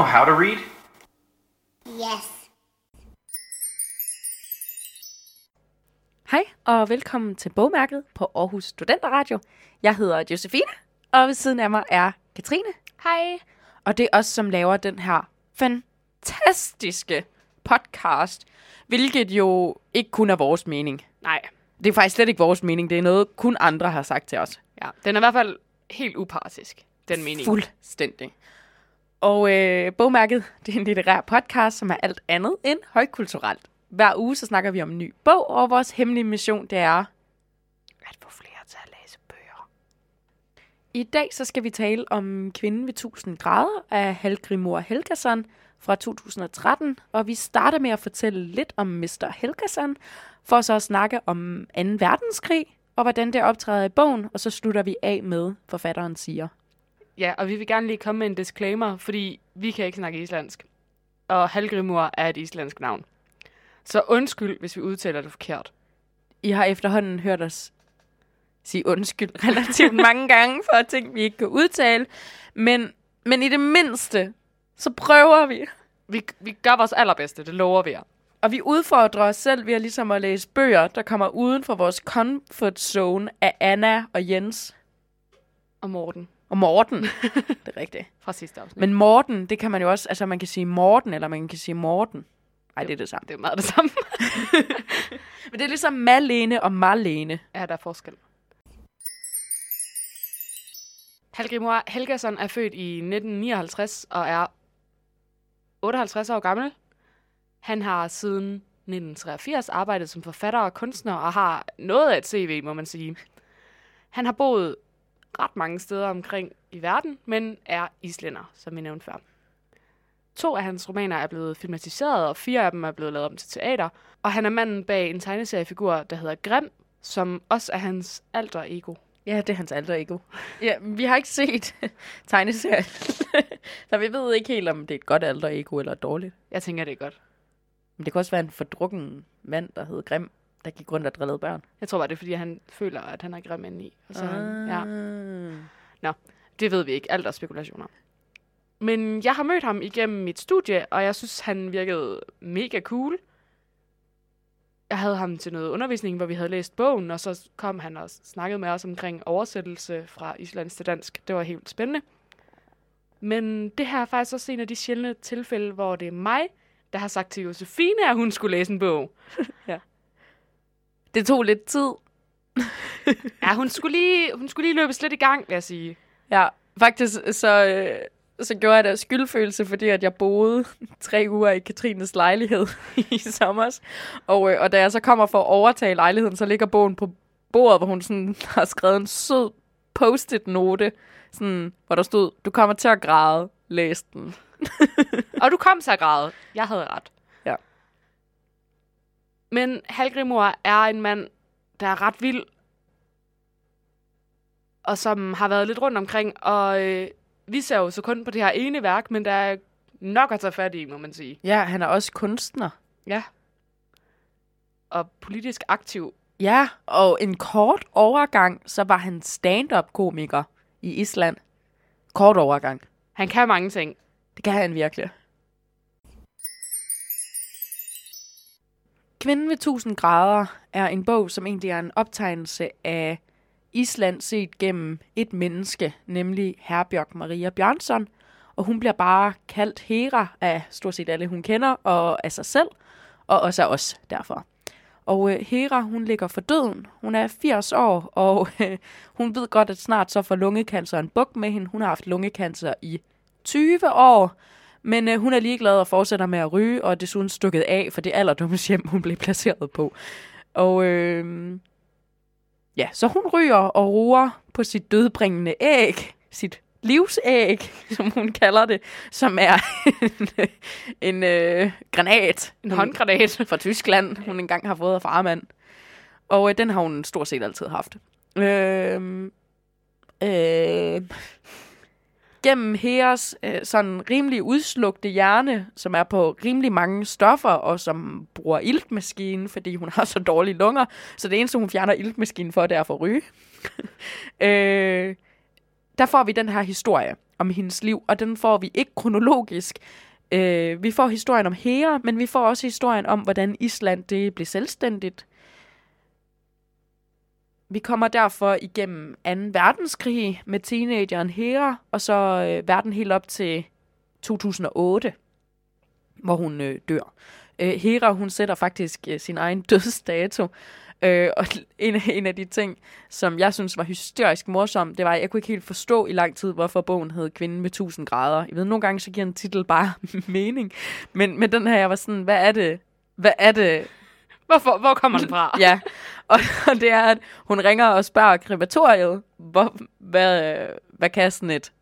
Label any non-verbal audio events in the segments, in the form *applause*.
know how to read? Yes. Hej og velkommen til Bogmærket på Aarhus Studenter Radio. Jeg hedder Josefine, og ved siden af mig er Katrine. Hej. Og det er os, som laver den her fantastiske podcast, hvilket jo ikke kun er vores mening. Nej. Det er faktisk slet ikke vores mening, det er noget, kun andre har sagt til os. Ja, den er i hvert fald helt upartisk, den mening. Fuldstændig. Og øh, Bogmærket, *laughs* det er en litterær podcast, som er alt andet end højkulturelt. Hver uge så snakker vi om en ny bog, og vores hemmelige mission, det er At få flere til at læse bøger. I dag så skal vi tale om Kvinden ved 1000 grader af Halgrimor Helgason fra 2013, og vi starter med at fortælle lidt om Mr. Helgason, for så at snakke om 2. verdenskrig, og hvordan det optræder i bogen, og så slutter vi af med, forfatteren siger. Ja, og vi vil gerne lige komme med en disclaimer, fordi vi kan ikke snakke islandsk. Og Halgrimur er et islandsk navn. Så undskyld, hvis vi udtaler det forkert. I har efterhånden hørt os sige undskyld *laughs* relativt mange gange for ting, vi ikke kan udtale, men, men i det mindste, så prøver vi. Vi, vi gør vores allerbedste, det lover vi jer. Og vi udfordrer os selv ved at ligesom at læse bøger, der kommer uden for vores comfort zone af Anna og Jens. Og Morten Og Morten. *laughs* det er rigtigt. fra sidste afsnit. Men Morten, det kan man jo også, altså man kan sige Morten, eller man kan sige Morten. Nej, det er det samme. det er meget det samme. *laughs* Men det er ligesom Malene og Marlene. ja, der er forskel. Halgrimur Helgason er født i 1959 og er 58 år gammel. Han har siden 1983 arbejdet som forfatter og kunstner og har noget af et CV, må man sige. Han har boet ret mange steder omkring i verden, men er islænder, som vi nævnte før. To af hans romaner er blevet filmatiseret, og fire af dem er blevet lavet om til teater. Og han er manden bag en tegneseriefigur, der hedder Grim, som også er hans alter ego. Ja, det er hans alter ego. *laughs* Ja, vi har ikke set *laughs* tegneserien. *laughs* så vi ved ikke helt, om det er et godt alter ego eller et dårligt. Jeg tænker, det er godt. Men det kan også være en fordrukken mand, der hed Grim, der gik rundt og drillede børn. Jeg tror bare, det er, fordi han føler, at han er grim indeni. Og så, han, ja, ja. det ved vi ikke. Alt er spekulationer. Men jeg har mødt ham igennem mit studie, og jeg synes, han virkede mega cool. Jeg havde ham til noget undervisning, hvor vi havde læst bogen, og så kom han og snakkede med os omkring oversættelse fra islandsk til dansk. Det var helt spændende. Men det her er faktisk også en af de sjældne tilfælde, hvor det er mig, der har sagt til Josefine, at hun skulle læse en bog. *laughs* Det tog lidt tid. *laughs* Ja, hun skulle lige, hun skulle lige løbes lidt i gang, vil jeg sige. Ja, faktisk så, øh, så gjorde jeg det af skyldfølelse, fordi at jeg boede *laughs* tre uger i Katrines lejlighed *laughs* i sommer. Og, øh, og da jeg så kommer for at overtage lejligheden, så ligger bogen på bordet, hvor hun sådan har skrevet en sød post-it note, sådan, hvor der stod, du kommer til at græde, læs den. Og du kom så græde. Jeg havde ret. Men Halgrimur er en mand, der er ret vild. Og som har været lidt rundt omkring. Og øh, vi ser jo så kun på det her ene værk, men der er nok at tage fat i, må man sige. Ja, han er også kunstner. Ja. Og politisk aktiv. Ja, og en kort overgang, så var han stand-up-komiker i Island. Kort overgang. Han kan mange ting. Det kan han virkelig. Kvinden ved 1000 grader er en bog, som egentlig er en optegnelse af Island set gennem et menneske, nemlig Herbjørg Maria Bjørnsson. Og hun bliver bare kaldt Hera af stort set alle, hun kender, og af sig selv, og også af os derfor. Og øh, Hera, hun ligger for døden. Hun er 80 år, og øh, hun ved godt, at snart så får lungekancer en buk med hende. Hun har haft lungekancer i 20 år, men øh, hun er ligeglad og fortsætter med at ryge, og er desuden stukket af for det alderdomme hjem, hun blev placeret på. Og øh, ja, så hun ryger og ruer på sit dødbringende æg, sit livsæg, *laughs* som hun kalder det, som er en, en øh, granat. En håndgranat. fra Tyskland, hun engang har fået af farmand. Og øh, den har hun stort set altid haft. Øh, øh, gennem Heres øh, sådan rimelig udslugte hjerne, som er på rimelig mange stoffer, og som bruger iltmaskinen, fordi hun har så dårlige lunger. Så det eneste, hun fjerner iltmaskinen for, det er for at ryge. *laughs* øh, der får vi den her historie. om hendes liv, og den får vi ikke kronologisk. Øh, vi får historien om Hera, men vi får også historien om, hvordan Island det blev selvstændigt. Vi kommer derfor igennem 2. verdenskrig med teenageren Hera, og så øh, verden helt op til 2008, hvor hun øh, dør. Øh, Hera, hun sætter faktisk øh, sin egen dødsdato, Øh, og *laughs* en, en af de ting, som jeg synes var hysterisk morsom, det var, at jeg kunne ikke helt forstå i lang tid, hvorfor bogen hed Kvinden med 1000 grader. Jeg ved, nogle gange så giver en titel bare *laughs* mening. Men men den her, jeg var sådan, hvad er det? Hvad er det? Hvorfor, hvor kommer den fra? *laughs* ja, og, og det er, at hun ringer og spørger krematoriet, hvor, hvad, hvad kan sådan et,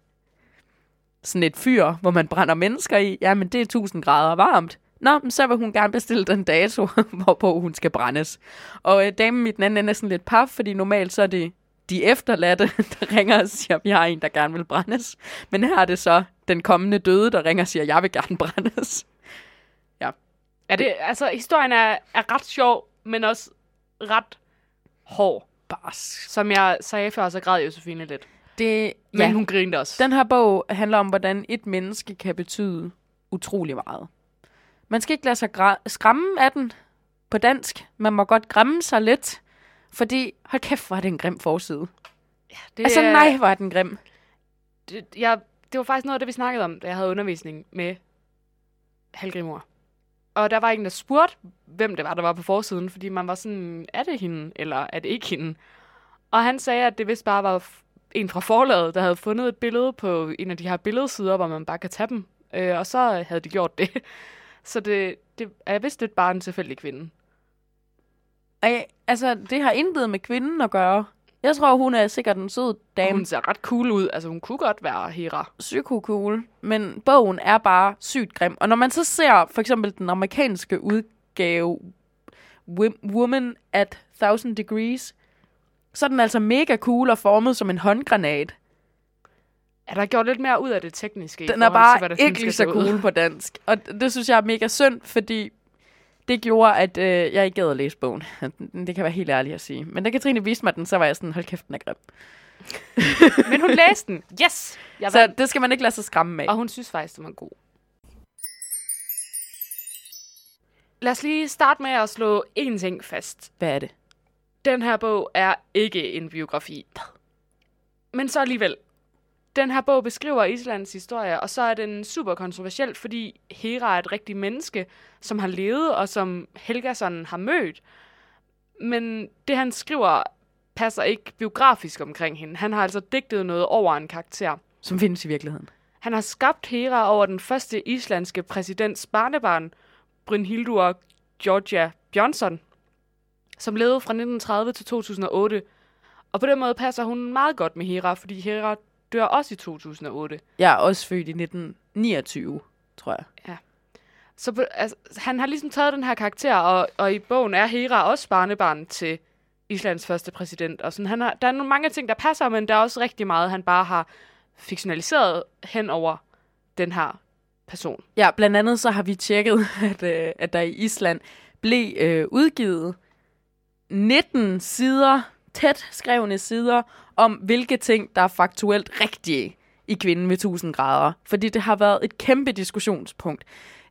sådan et fyr, hvor man brænder mennesker i? Jamen, det er 1000 grader varmt. Nå, men så vil hun gerne bestille den dato, *laughs* hvorpå hun skal brændes. Og øh, damen i den anden ende er sådan lidt paf, fordi normalt så er det de efterladte, *laughs* der ringer og siger, vi har en, der gerne vil brændes. Men her er det så den kommende døde, der ringer og siger, jeg vil gerne brændes. Ja. Er det, altså, historien er, er ret sjov, men også ret hård. Barsk. Som jeg sagde før, så græd Josefine lidt. Det, Men ja. hun grinte også. Den her bog handler om, hvordan et menneske kan betyde utrolig meget. Man skal ikke lade sig skræmme af den på dansk. Man må godt græmme sig lidt, fordi hold kæft, hvor er det en grim forside. det, Altså nej, er den grim. Det, jeg, det var faktisk noget af det, vi snakkede om, da jeg havde undervisning med Halgrimor. Og der var en, der spurgte, hvem det var, der var på forsiden, fordi man var sådan, er det hende, eller er det ikke hende? Og han sagde, at det vist bare var en fra forlaget, der havde fundet et billede på en af de her billedsider, hvor man bare kan tage dem. Øh, og så havde de gjort det. *laughs* Så det, det er vist lidt bare en tilfældig kvinde. Ej, altså, det har intet med kvinden at gøre. Jeg tror, hun er sikkert en sød dame. hun ser ret cool ud. Altså, hun kunne godt være Hera. psyko-cool, men bogen er bare sygt grim. Og når man så ser for eksempel den amerikanske udgave Wom- Woman at Thousand Degrees, så er den altså mega cool og formet som en håndgranat. Er der gjort lidt mere ud af det tekniske? Den er forhold til, bare hvad der ikke lige så se ud? cool på dansk. Og det synes jeg er mega synd, fordi det gjorde, at øh, jeg ikke gad at læse bogen. Det kan være helt ærligt at sige. Men da Katrine viste mig den, så var jeg sådan, hold kæft, den er grim. *laughs* Men hun læste den. Yes! Jeg Så det skal man ikke lade sig skræmme af. Og hun synes faktisk, den var god. Lad os lige starte med at slå én ting fast. Hvad er det? Den her bog er ikke en biografi. Men så alligevel. Den her bog beskriver Islands historie, og så er den super kontroversiel, fordi Hera er et rigtigt menneske, som har levet, og som Helgason har mødt. Men det, han skriver, passer ikke biografisk omkring hende. Han har altså digtet noget over en karakter. Som findes i virkeligheden. Han har skabt Hera over den første islandske præsidents barnebarn, Brynhildur Georgia Bjørnsson, som levede fra 1930 til 2008. Og på den måde passer hun meget godt med Hera, fordi Hera dør også i 2008. Jeg er også født i 1929, tror jeg. Så på, altså, han har ligesom taget den her karakter, og, og i bogen er Hera også barnebarn til Islands første præsident. Og sådan, han har, der er nogle mange ting, der passer, men der er også rigtig meget, han bare har fiktionaliseret hen over den her person. Ja, blandt andet så har vi tjekket, *laughs* at, øh, at der i Island blev øh, udgivet 19 sider, tæt skrevne sider, om hvilke ting, der er faktuelt rigtige i Kvinden med 1000 grader. Fordi det har været et kæmpe diskussionspunkt.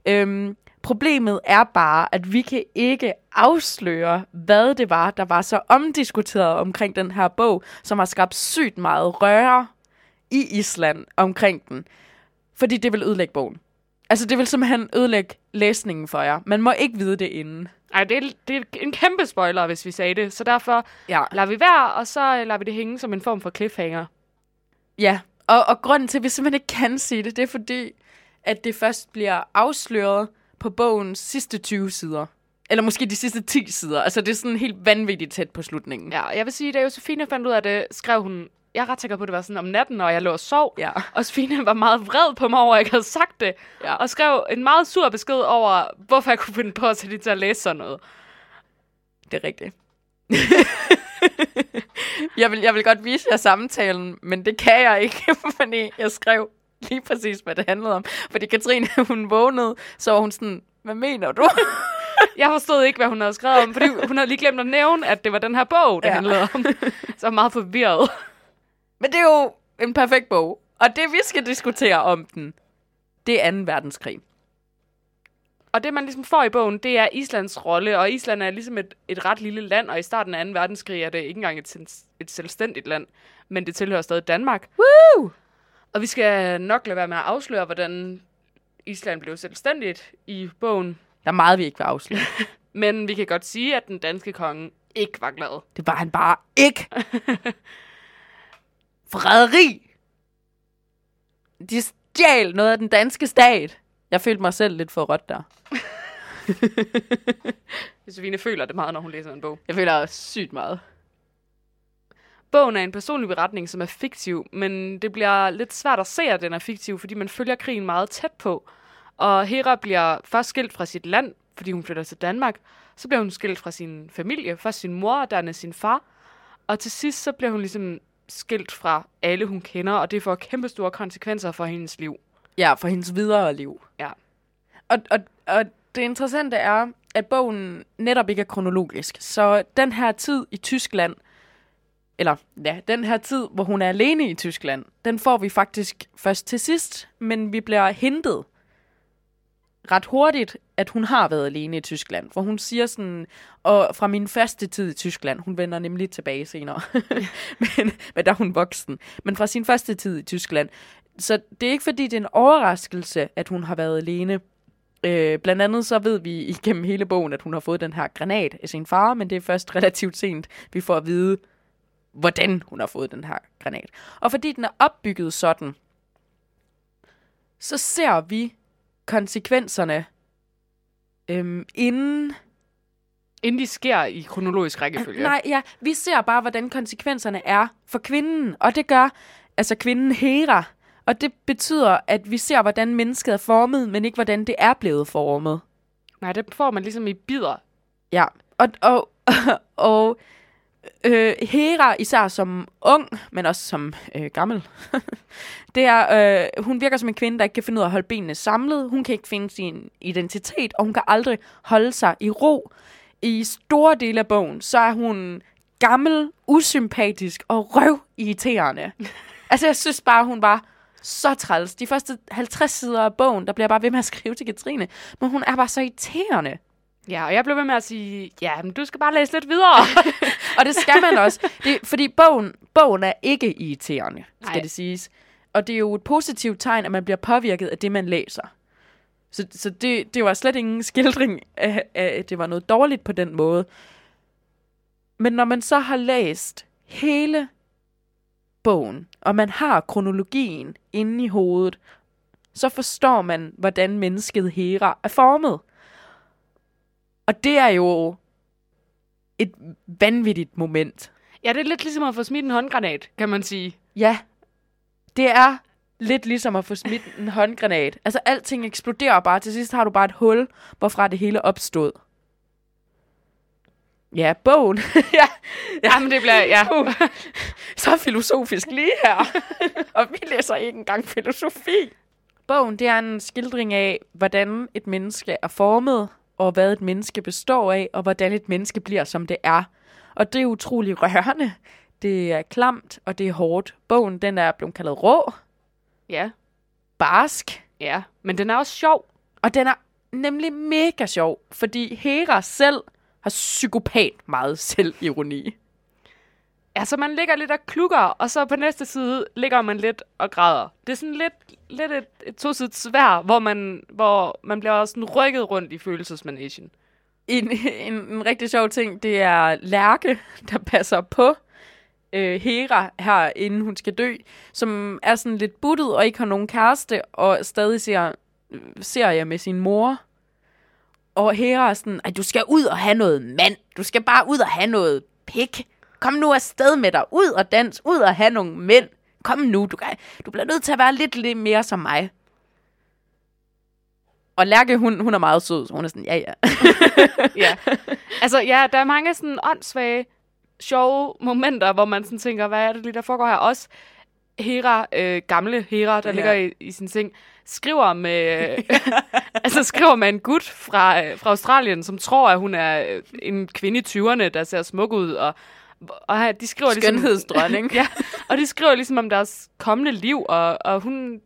Øhm, problemet er bare, at vi kan ikke afsløre, hvad det var, der var så omdiskuteret omkring den her bog, som har skabt sygt meget røre i Island omkring den. Fordi det vil ødelægge bogen. Altså, det vil simpelthen ødelægge læsningen for jer. Man må ikke vide det inden. Ej, det er, det er en kæmpe spoiler, hvis vi sagde det. Så derfor Ja. lader vi være, og så øh, lader vi det hænge som en form for cliffhanger. Ja, og, og grunden til, at vi simpelthen ikke kan sige det, det er fordi, at det først bliver afsløret på bogens sidste 20 sider. Eller måske de sidste 10 sider. Altså, det er sådan helt vanvittigt tæt på slutningen. Ja, jeg vil sige, da Josefine fandt ud af det, skrev hun, jeg er ret sikker på, at det var sådan om natten, når jeg lå og sov. Ja. Og Sofine var meget vred på mig over, at jeg havde sagt det. Ja. Og skrev en meget sur besked over, hvorfor jeg kunne finde på at sætte til at læse sådan noget. Det er rigtigt. *laughs* jeg, vil, jeg vil godt vise jer samtalen, men det kan jeg ikke, *laughs* fordi jeg skrev lige præcis, hvad det handlede om. Fordi Katrine, hun vågnede, så var hun sådan, hvad mener du? *laughs* Jeg forstod ikke, hvad hun havde skrevet om, fordi hun havde lige glemt at nævne, at det var den her bog, det Ja. handlede om. Så meget forvirret. Men det er jo en perfekt bog. Og det, vi skal diskutere om den, det er 2. verdenskrig. Og det, man ligesom får i bogen, det er Islands rolle, og Island er ligesom et, et ret lille land, og i starten af 2. verdenskrig er det ikke engang et, et selvstændigt land, men det tilhører stadig Danmark. Woo! Og vi skal nok lade være med at afsløre, hvordan Island blev selvstændigt i bogen, Der er meget, vi ikke vil afsløre. *laughs* men vi kan godt sige, at den danske konge ikke var glad. Det var han bare ikke. *laughs* Forræderi. De stjal noget af den danske stat. Jeg følte mig selv lidt for rødt der. *laughs* Josefine føler det meget, når hun læser en bog. Jeg føler sygt meget. Bogen er en personlig beretning, som er fiktiv, men det bliver lidt svært at se, at den er fiktiv, fordi man følger krigen meget tæt på. Og Hera bliver først skilt fra sit land, fordi hun flytter til Danmark. Så bliver hun skilt fra sin familie, først sin mor, og dernæst sin far. Og til sidst så bliver hun ligesom skilt fra alle, hun kender, og det får kæmpe store konsekvenser for hendes liv. Ja, for hendes videre liv. Ja. Og, og, og det interessante er, at bogen netop ikke er kronologisk. Så den her tid i Tyskland, eller ja, den her tid, hvor hun er alene i Tyskland, den får vi faktisk først til sidst, men vi bliver hentet ret hurtigt, at hun har været alene i Tyskland. For hun siger sådan, og fra min første tid i Tyskland, hun vender nemlig tilbage senere, *laughs* men, men der er hun voksen, men fra sin første tid i Tyskland, så det er ikke fordi, det er en overraskelse, at hun har været alene. Øh, blandt andet så ved vi igennem hele bogen, at hun har fået den her granat af sin far, men det er først relativt sent, vi får at vide, hvordan hun har fået den her granat. Og fordi den er opbygget sådan, så ser vi konsekvenserne øhm, inden... Inden de sker i kronologisk rækkefølge. Nej, ja, vi ser bare, hvordan konsekvenserne er for kvinden, og det gør altså kvinden Hera. Og det betyder, at vi ser, hvordan mennesket er formet, men ikke hvordan det er blevet formet. Nej, det får man ligesom i bidder. Ja, og, og, *laughs* og øh, Hera, især som ung, men også som øh, gammel, *laughs* det er, øh, hun virker som en kvinde, der ikke kan finde ud af at holde benene samlet. Hun kan ikke finde sin identitet, og hun kan aldrig holde sig i ro. I store dele af bogen, så er hun gammel, usympatisk og røvirriterende. *laughs* altså, jeg synes bare, hun var så træls. De første 50 sider af bogen, der bliver bare ved med at skrive til Katrine, men hun er bare så irriterende. Ja, og jeg blev ved med at sige, ja, men du skal bare læse lidt videre. *laughs* og det skal man også. Det, fordi bogen, bogen er ikke irriterende, skal Nej. det siges. Og det er jo et positivt tegn, at man bliver påvirket af det, man læser. Så, så det, det var slet ingen skildring af, af, at det var noget dårligt på den måde. Men når man så har læst hele bogen, og man har kronologien inde i hovedet, så forstår man, hvordan mennesket Hera er formet. Og det er jo et vanvittigt moment. ja, det er lidt ligesom at få smidt en håndgranat, kan man sige. Ja, det er lidt ligesom at få smidt en håndgranat. Altså, alting eksploderer bare. Til sidst har du bare et hul, hvorfra det hele opstod. Ja, bogen. *laughs* ja, Ja, men det bliver, ja. så filosofisk lige her. og vi læser ikke engang filosofi. Bogen, det er en skildring af, hvordan et menneske er formet, og hvad et menneske består af, og hvordan et menneske bliver, som det er. Og det er utrolig rørende. Det er klamt, og det er hårdt. Bogen, den er blevet kaldet rå, Ja, barsk, ja. Men den er også sjov. og den er nemlig mega sjov, fordi Hera selv har psykopat meget selvironi. Altså, man ligger lidt og klukker, og så på næste side ligger man lidt og græder. Det er sådan lidt, lidt et, et tosidigt svær, hvor man, hvor man bliver sådan rykket rundt i følelsesmanagen. En, en, en rigtig sjov ting, det er Lærke, der passer på øh, Hera her, inden hun skal dø, som er sådan lidt buttet og ikke har nogen kæreste, og stadig ser ser serier med sin mor. Og Hera er sådan, at du skal ud og have noget mand. Du skal bare ud og have noget pik. Kom nu afsted med dig. Ud og dans. Ud og have nogle mænd. Kom nu. Du, kan, du bliver nødt til at være lidt, lidt mere som mig. Og Lærke, hun, hun er meget sød, så hun er sådan, ja, ja. *laughs* Ja. Altså, ja, der er mange sådan åndssvage, sjove momenter, hvor man sådan tænker, hvad er det lige, der foregår her? Også Hera, øh, gamle Hera, der Ja. ligger i, i sin seng, skriver med, *laughs* altså skriver med en gut fra, øh, fra Australien, som tror, at hun er øh, en kvinde i 20'erne, der ser smuk ud, og, og de skriver ligesom... Skønhedsdronning. *laughs* ja, og de skriver ligesom om deres kommende liv, og, og hun,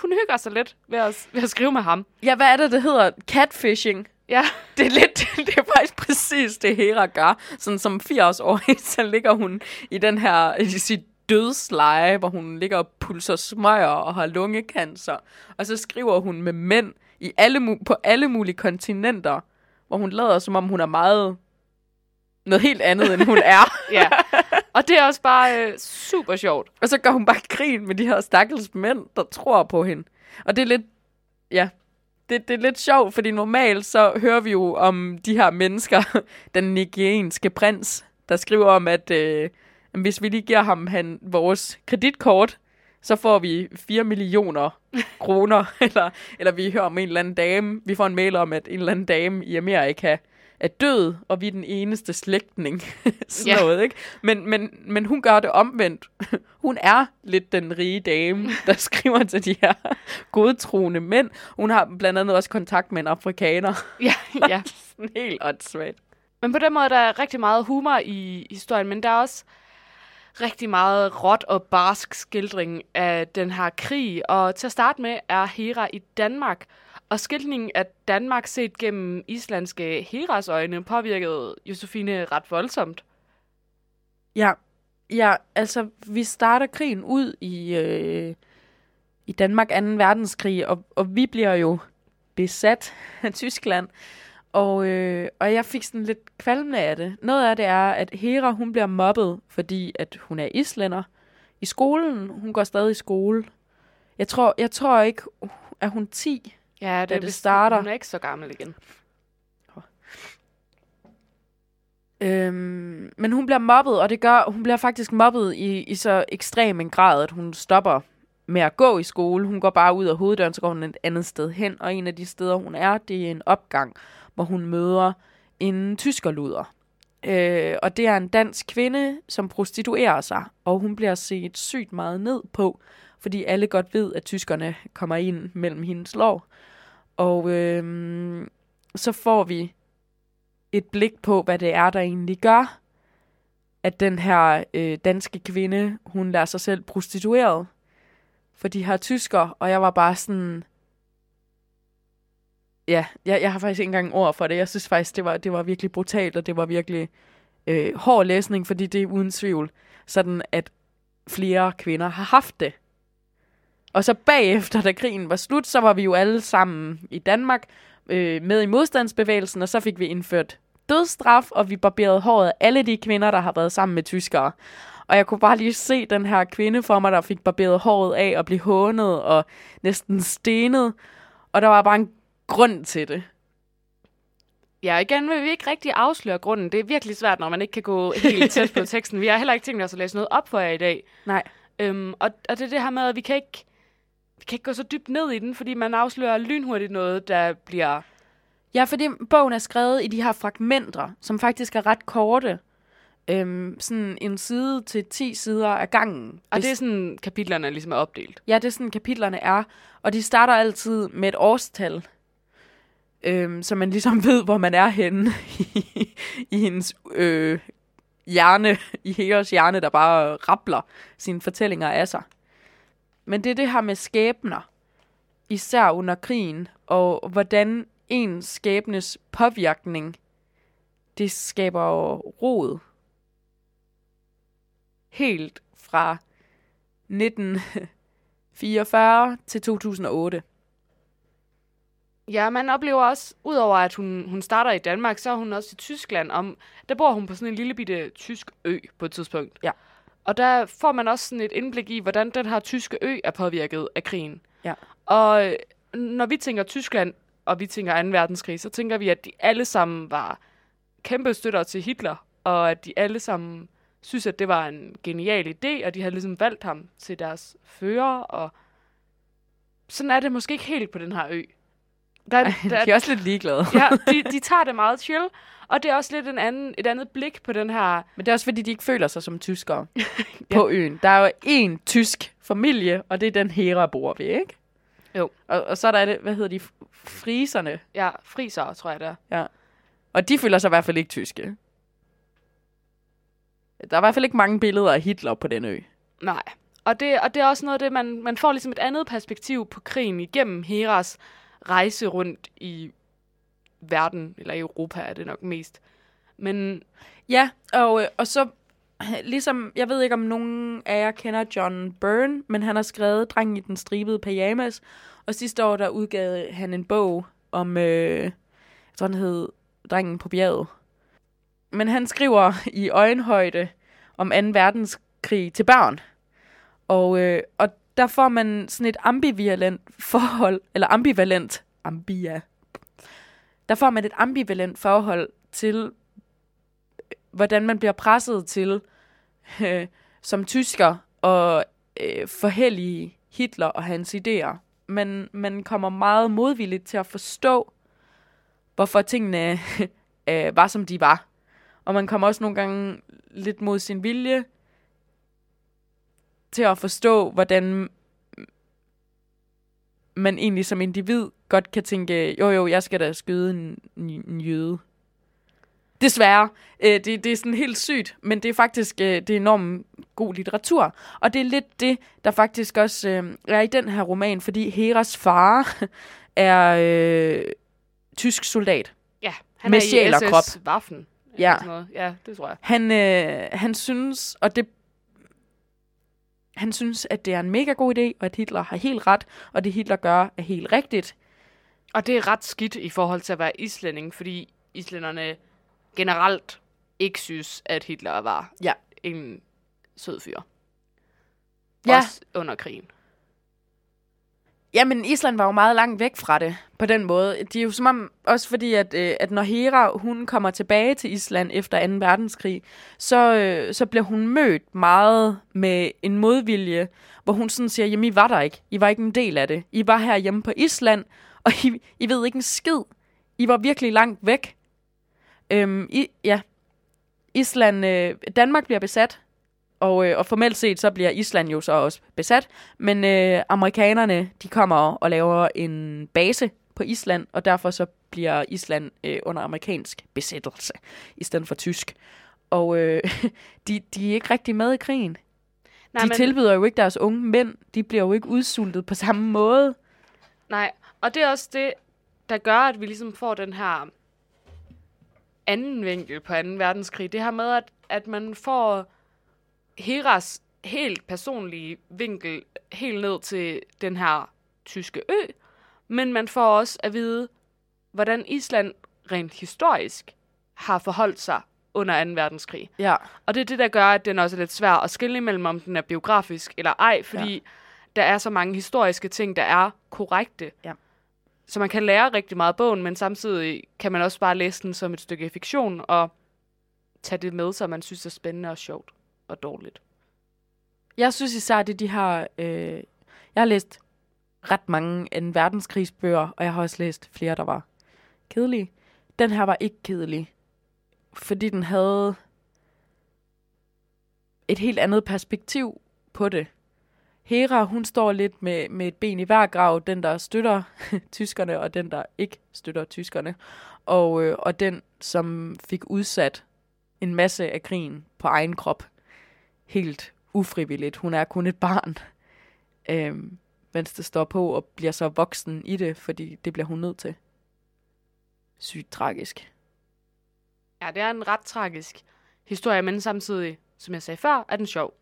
hun hygger sig lidt ved at, ved at skrive med ham. Ja, hvad er det, det hedder? Catfishing. Ja, Det er lidt, *laughs* det er faktisk præcis det, Hera gør. Sådan som 80-årig, så ligger hun i den her, i sit dødsleje, hvor hun ligger og pulser smøger og har lungekancer. Og så skriver hun med mænd i alle, på alle mulige kontinenter, hvor hun lader, som om hun er meget noget helt andet, end hun er. *laughs* ja. Og det er også bare øh, super sjovt. Og så gør hun bare grin med de her stakkels mænd, der tror på hende. Og det er lidt, ja, det, det er lidt sjovt, fordi normalt så hører vi jo om de her mennesker, *laughs* den nigerianske prins, der skriver om, at øh, hvis vi lige giver ham han, vores kreditkort, så får vi 4 millioner *laughs* kroner. eller, eller vi hører om en eller anden dame, vi får en mail om, at en eller anden dame i Amerika er død, og vi er den eneste slægtning. *laughs* Sådan Ja. noget, ikke? Men, men, men hun gør det omvendt. *laughs* Hun er lidt den rige dame, der *laughs* skriver til de her godtroende mænd. Hun har blandt andet også kontakt med en afrikaner. Ja, ja. Sådan helt åndssvagt. Men på den måde der er rigtig meget humor i historien, men der er også rigtig meget råt og barsk skildring af den her krig. Og til at starte med er Hera i Danmark, og skildringen af Danmark set gennem islandske Heras øjne påvirkede Josefine ret voldsomt. Ja, ja, altså vi starter krigen ud i, øh, i Danmark 2. verdenskrig, og, og vi bliver jo besat af Tyskland. Og, øh, og jeg fik sådan lidt kvalmende af det. Noget af det er, at Hera hun bliver mobbet, fordi at hun er islænder. I skolen, hun går stadig i skole. Jeg tror, jeg tror ikke, at hun 10. Ja, det, Da det starter. Hun er ikke så gammel igen. Øhm, men hun bliver mobbet, og det gør, hun bliver faktisk mobbet i, i så ekstrem en grad, at hun stopper med at gå i skole. Hun går bare ud af hoveddøren, så går hun et andet sted hen, og en af de steder, hun er, det er en opgang, hvor hun møder en tyskerluder. Øh, og det er en dansk kvinde, som prostituerer sig, og hun bliver set sygt meget ned på, fordi alle godt ved, at tyskerne kommer ind mellem hendes lår. Og øh, så får vi et blik på, hvad det er, der egentlig gør, at den her øh, danske kvinde, hun lader sig selv prostitueret for de her tysker, og jeg var bare sådan, ja, jeg, jeg har faktisk ikke engang ord for det. Jeg synes faktisk, det var, det var virkelig brutalt, og det var virkelig øh, hård læsning, fordi det er uden tvivl sådan, at flere kvinder har haft det. Og så bagefter, da krigen var slut, så var vi jo alle sammen i Danmark øh, med i modstandsbevægelsen, og så fik vi indført dødsstraf, og vi barberede håret af alle de kvinder, der har været sammen med tyskere. Og jeg kunne bare lige se den her kvinde for mig, der fik barberet håret af og blive hånet og næsten stenet. Og der var bare en grund til det. Ja, igen vil vi ikke rigtig afsløre grunden. Det er virkelig svært, når man ikke kan gå helt *laughs* tæt på teksten. Vi har heller ikke tænkt os at læse noget op for jer i dag. Nej. Øhm, og, og det er det her med, at vi kan ikke, kan ikke gå så dybt ned i den, fordi man afslører lynhurtigt noget, der bliver... Ja, fordi bogen er skrevet i de her fragmenter, som faktisk er ret korte. Øhm, sådan en side til 10 sider af gangen. Og det er sådan, kapitlerne ligesom er opdelt. Ja, det er sådan, kapitlerne er. Og de starter altid med et årstal. Øhm, så man ligesom *laughs* ved, hvor man er henne *laughs* i, i hendes øh, hjerne, i Heros hjerne, der bare rappler sine fortællinger af sig. Men det er det her med skæbner, især under krigen, og hvordan en skæbnes påvirkning, det skaber rod. Helt fra 1944 til 2008. Ja, man oplever også, udover at hun, hun starter i Danmark, så er hun også i Tyskland. Om, der bor hun på sådan en lille bitte tysk ø på et tidspunkt. Ja. Og der får man også sådan et indblik i, hvordan den her tyske ø er påvirket af krigen. Ja. Og øh, når vi tænker Tyskland, og vi tænker 2. verdenskrig, så tænker vi, at de alle sammen var kæmpe støtter til Hitler, og at de alle sammen synes, at det var en genial idé, og de havde ligesom valgt ham til deres fører, og sådan er det måske ikke helt på den her ø. Der, Ej, de er også lidt ligeglade. ja, de, *laughs* de tager det meget chill, og det er også lidt en anden, et andet blik på den her... Men det er også fordi, de ikke føler sig som tyskere *laughs* på øen. Der er jo én tysk familie, og det er den Hera bor ved, ikke? Jo. Og, og så er der det, hvad hedder de, friserne. Ja, friser, tror jeg det er. Og de føler sig i hvert fald ikke tyske. Der er i hvert fald ikke mange billeder af Hitler på den ø. Nej. Og det, og det er også noget af det, man, man får ligesom et andet perspektiv på krigen igennem Heras rejse rundt i verden, eller i Europa er det nok mest. Men Ja, og, øh, og så *clears throat* ligesom, jeg ved ikke om nogen af jer kender John Byrne, men han har skrevet Drengen i den stribede pyjamas, og sidste år der udgav han en bog om, øh, jeg tror den hed Drengen på bjerget. Men han skriver i øjenhøjde om 2. verdenskrig til børn. Og, øh, og der får man sådan et ambivalent forhold, eller ambivalent, ambia. Der får man et ambivalent forhold til, øh, hvordan man bliver presset til øh, som tysker og øh, forhellige Hitler og hans idéer. Men man kommer meget modvilligt til at forstå, hvorfor tingene *laughs* øh, var, som de var. Og man kommer også nogle gange lidt mod sin vilje til at forstå, hvordan man egentlig som individ godt kan tænke, jo jo, jeg skal da skyde en, en, en jøde. Desværre. Øh, det, det er sådan helt sygt, men det er faktisk øh, det er enormt god litteratur. Og det er lidt det, der faktisk også øh, er i den her roman, fordi Heras far er øh, tysk soldat. ja, han Med er i krop. SS Waffen. Ja. Noget. Ja, det tror jeg. Han, øh, han synes, og det han synes, at det er en mega god idé, og at Hitler har helt ret, og det Hitler gør er helt rigtigt. Og det er ret skidt i forhold til at være islænding, fordi islænderne generelt ikke synes, at Hitler var Ja. en sød fyr. Ja. Også under krigen. Jamen, Island var jo meget langt væk fra det, på den måde. De er jo som om, også fordi, at, øh, at når Hera, hun kommer tilbage til Island efter 2. verdenskrig, så, øh, så bliver hun mødt meget med en modvilje, hvor hun sådan siger, jamen, I var der ikke. I var ikke en del af det. I var her hjemme på Island, og I, I ved ikke en skid. I var virkelig langt væk. Øhm, I, ja, Island, øh, Danmark bliver besat, og, øh, og formelt set, så bliver Island jo så også besat. Men øh, amerikanerne, de kommer og laver en base på Island, og derfor så bliver Island øh, under amerikansk besættelse, i stedet for tysk. Og øh, *laughs* de, de er ikke rigtig med i krigen. Nej, de men- tilbyder jo ikke deres unge mænd, de bliver jo ikke udsultet på samme måde. Nej, og det er også det, der gør, at vi ligesom får den her anden vinkel på 2. verdenskrig. Det her med, at, at man får Heras helt personlige vinkel helt ned til den her tyske ø, men man får også at vide, hvordan Island rent historisk har forholdt sig under 2. verdenskrig. Ja, Og det er det, der gør, at den også er lidt svær at skille imellem, om den er biografisk eller ej, fordi ja. der er så mange historiske ting, der er korrekte. Ja. Så man kan lære rigtig meget af bogen, men samtidig kan man også bare læse den som et stykke fiktion og tage det med, så man synes er spændende og sjovt og dårligt. jeg synes især, det de her... Øh, jeg har læst ret mange en verdenskrigsbøger, og jeg har også læst flere, der var kedelige. Den her var ikke kedelig, fordi den havde et helt andet perspektiv på det. Hera, hun står lidt med, med et ben i hver grav, den der støtter *laughs* tyskerne, og den der ikke støtter tyskerne. Og, øh, og den, som fik udsat en masse af krigen på egen krop. Helt ufrivilligt. Hun er kun et barn. øh, mens det står på og bliver så voksen i det, fordi det bliver hun nødt til. Sygt tragisk. Ja, det er en ret tragisk historie, men samtidig, som jeg sagde før, er den sjov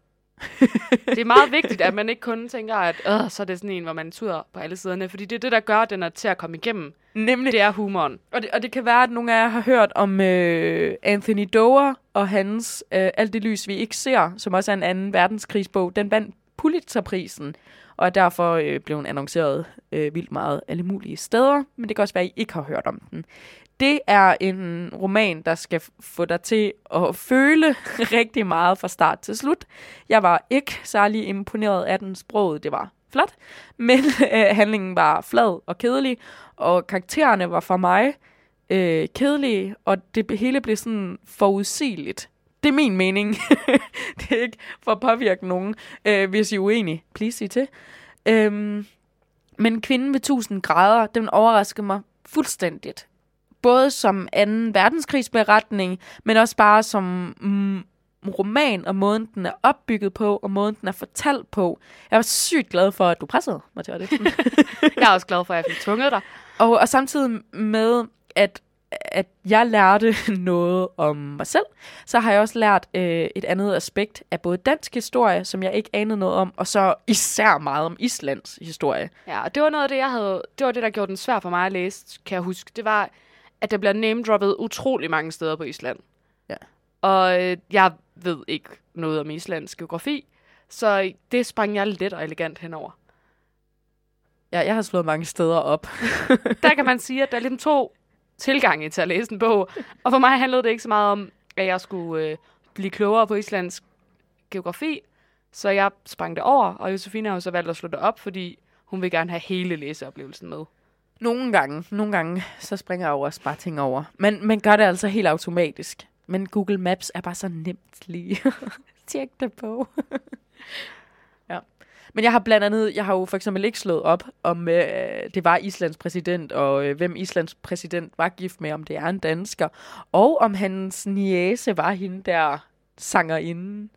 det er meget vigtigt, at man ikke kun tænker, at øh, så er det sådan en, hvor man tuder på alle siderne, fordi det er det, der gør, at den er til at komme igennem. Nemlig. Det er humoren. Og det, og det kan være, at nogle af jer har hørt om øh, Anthony Doerr og hans øh, Alt det lys, vi ikke ser, som også er en anden verdenskrigsbog. Den vandt Pulitzerprisen, og er derfor øh, blev den annonceret øh, vildt meget alle mulige steder. Men det kan også være, at I ikke har hørt om den. Det er en roman, der skal få dig til at føle *laughs* rigtig meget fra start til slut. Jeg var ikke særlig imponeret af den sproget. Det var flot, *laughs* men øh, handlingen var flad og kedelig, og karaktererne var for mig øh, kedelige, og det hele blev sådan forudsigeligt. Det er min mening. *laughs* det er ikke for at påvirke nogen. Øh, hvis I er uenige, please sig til. Øhm, men Kvinden ved 1000 grader, den overraskede mig fuldstændigt. Både som anden verdenskrigsberetning, men også bare som mm, roman, og måden, den er opbygget på, og måden, den er fortalt på. Jeg var sygt glad for, at du pressede mig til det. *laughs* Jeg er også glad for, at jeg fik tvunget dig. og, og samtidig med, at, at jeg lærte noget om mig selv, så har jeg også lært øh, et andet aspekt af både dansk historie, som jeg ikke anede noget om, og så især meget om Islands historie. Ja, og det var noget af det, jeg havde... Det var det, der gjorde den svær for mig at læse, kan jeg huske. Det var, at der bliver name-droppet utrolig mange steder på Island. Ja. Og øh, jeg ved ikke noget om Islands geografi, så det sprang jeg let og elegant henover. Ja, jeg har slået mange steder op. *laughs* Der kan man sige, at der er ligesom to tilgange til at læse en bog. Og for mig handlede det ikke så meget om, at jeg skulle øh, blive klogere på Islands geografi, så jeg sprang det over, og Josefine har jo så valgt at slå det op, fordi hun vil gerne have hele læseoplevelsen med. Nogle gange, nogle gange, så springer jeg jo også bare ting over. Men man gør det altså helt automatisk. Men Google Maps er bare så nemt lige. *laughs* Tjek det på. *laughs* ja. Men jeg har blandt andet, jeg har jo for eksempel ikke slået op, om øh, det var Islands præsident, og øh, hvem Islands præsident var gift med, om det er en dansker, og om hans niece var hende der sangerinde.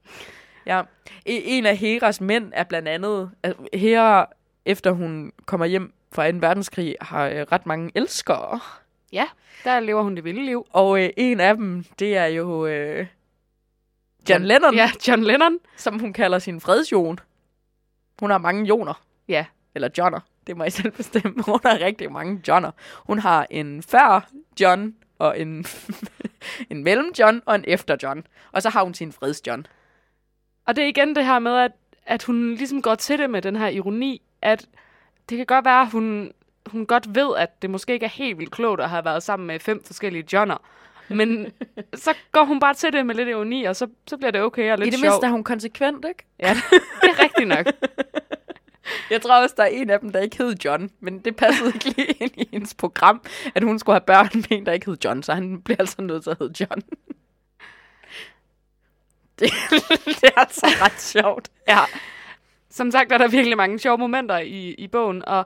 Ja. E, en af Heras mænd er blandt andet, altså, Hera, efter hun kommer hjem fra 2. verdenskrig, har øh, ret mange elskere. Ja, der lever hun det vilde liv. Og øh, en af dem, det er jo øh, John Lennon, Ja, John Lennon. som hun kalder sin fredsjon. Hun har mange joner. Ja. Eller Johnner. Det må jeg selv bestemme. *laughs* Hun har rigtig mange Johnner. Hun har en før John, og en, *laughs* en mellem John, og en efter John. Og så har hun sin freds John. Og det er igen det her med, at, at hun ligesom går til det med den her ironi, at det kan godt være, at hun, hun godt ved, at det måske ikke er helt vildt klogt at have været sammen med fem forskellige Johnner. Men *laughs* så går hun bare til det med lidt ironi, og så, så bliver det okay og lidt I det sjovt. mindste er hun konsekvent, ikke? Ja, det er rigtigt nok. *laughs* Jeg tror også, der er en af dem, der ikke hed John, men det passede ikke lige ind i hendes program, at hun skulle have børn med en, der ikke hed John, så han bliver altså nødt til at hedde John. *laughs* Det, det er altså ret sjovt. Ja. Som sagt er der virkelig mange sjove momenter i, i bogen, og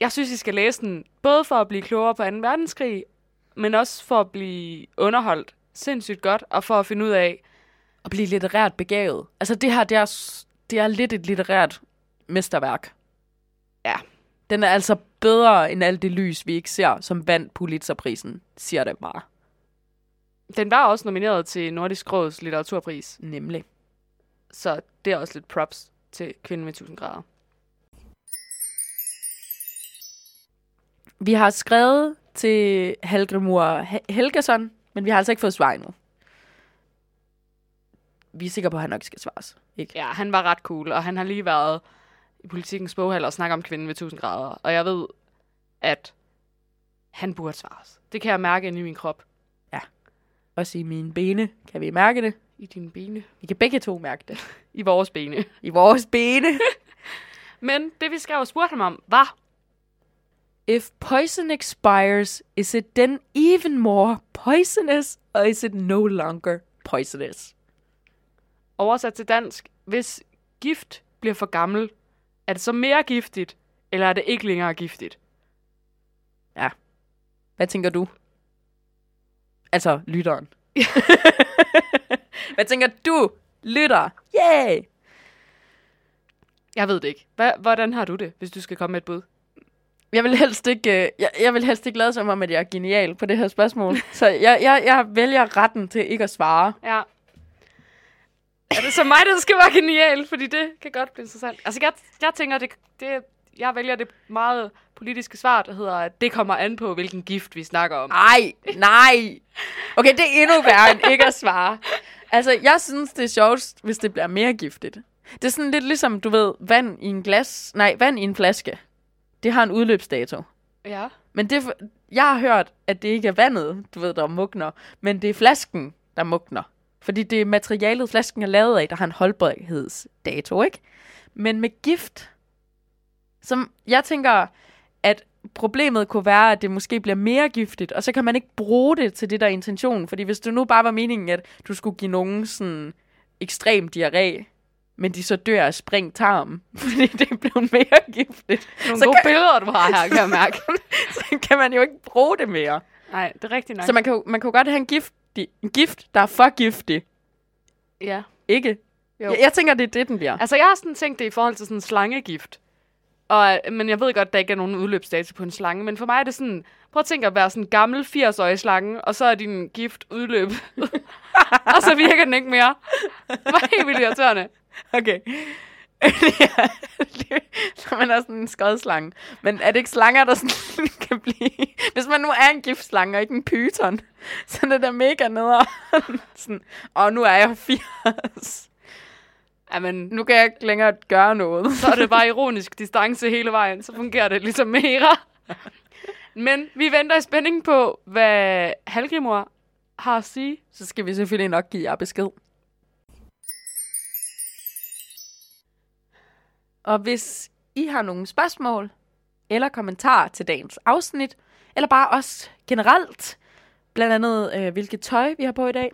jeg synes, I skal læse den, både for at blive klogere på 2. verdenskrig, men også for at blive underholdt sindssygt godt, og for at finde ud af, At blive litterært begavet. Altså det her, det er, det er lidt et litterært mesterværk. Ja. Den er altså bedre end alt det lys, vi ikke ser, som vandt Pulitzerprisen, siger det bare. den var også nomineret til Nordisk Råds litteraturpris, Nemlig. så det er også lidt props til Kvinden med 1000 grader. Vi har skrevet til Helgrimur He- Helgason, men vi har altså ikke fået svar endnu. Vi er sikre på, at han nok skal svares. Ikke? Ja, han var ret cool, og han har lige været i politikens boghal og snakket om Kvinden med 1000 grader, og jeg ved, at han burde svares. Det kan jeg mærke inde i min krop, Også i mine bene kan vi mærke det. I dine bene, Vi kan begge to mærke det. *laughs* i vores bene. I vores bene. *laughs* Men det, vi skrev og spurgte ham om, var, If poison expires, is it then even more poisonous, or is it no longer poisonous? oversat til dansk, hvis gift bliver for gammel, er det så mere giftigt, eller er det ikke længere giftigt? Hvad tænker du? Altså, lytteren. *laughs* Hvad tænker du, lytter? Yay! Jeg ved det ikke. Hva, hvordan har du det, hvis du skal komme med et bud? Jeg vil helst ikke, øh, jeg, jeg vil helst ikke lade som om, at jeg er genial på det her spørgsmål. *laughs* Så jeg, jeg, jeg vælger retten til ikke at svare. Ja. Er det så mig, der skal være genial? Fordi det kan godt blive interessant. Altså, jeg, jeg tænker, det, det, jeg vælger det meget politiske svar, der hedder, at det kommer an på, hvilken gift vi snakker om. Nej, nej. Okay, det er endnu værre end ikke at svare. Altså, jeg synes, det er sjovt, hvis det bliver mere giftigt. Det er sådan lidt ligesom, du ved, vand i en glas, nej, vand i en flaske. Det har en udløbsdato. Ja. Men det, jeg har hørt, at det ikke er vandet, du ved, der mugner, men det er flasken, der mugner. Fordi det er materialet, flasken er lavet af, der har en holdbarhedsdato, ikke? Men med gift, som jeg tænker, at problemet kunne være, at det måske bliver mere giftigt, og så kan man ikke bruge det til det, der er intentionen. Fordi hvis det nu bare var meningen, at du skulle give nogen sådan ekstrem diarré, men de så dør af sprængt tarm, *laughs* fordi det blev mere giftigt, Nogle så gode kan, billeder, du har her, kan jeg mærke. *laughs* så kan man jo ikke bruge det mere. Nej, det er rigtigt nok. Så man kan, man kan jo godt have en gift, en gift, der er for giftig, Ja. Ikke? Jo. Jeg, jeg tænker, det er det, den bliver. Altså, jeg har sådan tænkt det i forhold til sådan en slangegift. Og, men jeg ved godt, der ikke er nogen udløbsdato på en slange. Men for mig er det sådan... Prøv at tænke at være sådan en gammel 80-årig slange, og så er din gift udløb. *laughs* og så virker den ikke mere. Det var helt vildt irriterende. Okay. ja, *laughs* det- så man er sådan en skodslange. Men er det ikke slanger, der sådan *laughs* kan blive... Hvis man nu er en giftslange og ikke en pyton, så er det der mega nederen. sådan, og nu er jeg 80. Jamen, Nu kan jeg ikke længere gøre noget. så er det bare *laughs* ironisk distance hele vejen. Så fungerer det ligesom mere. *laughs* Men vi venter i spænding på, hvad Halgrimor har at sige. Så skal vi selvfølgelig nok give jer besked. Og hvis I har nogle spørgsmål eller kommentarer til dagens afsnit, eller bare også generelt, blandt andet øh, hvilket tøj vi har på i dag.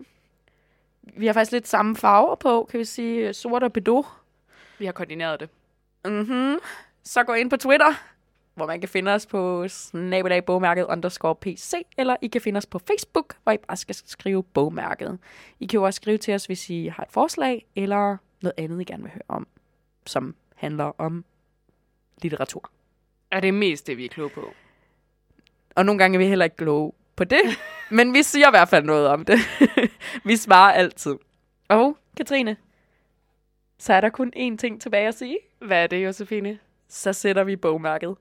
Vi har faktisk lidt samme farver på, kan vi sige, sort og bedo. Vi har koordineret det. Mm-hmm. Så gå ind på Twitter, hvor man kan finde os på snabelag bogmærket underscore pc, eller I kan finde os på Facebook, hvor I bare skal skrive bogmærket. I kan jo også skrive til os, hvis I har et forslag, eller noget andet, I gerne vil høre om, som handler om litteratur. Er det mest det, vi er kloge på? Og nogle gange er vi heller ikke kloge på det, men vi siger i hvert fald noget om det. *laughs* vi svarer altid. Og Katrine, så er der kun én ting tilbage at sige. Hvad er det, Josefine? Så sætter vi bogmærket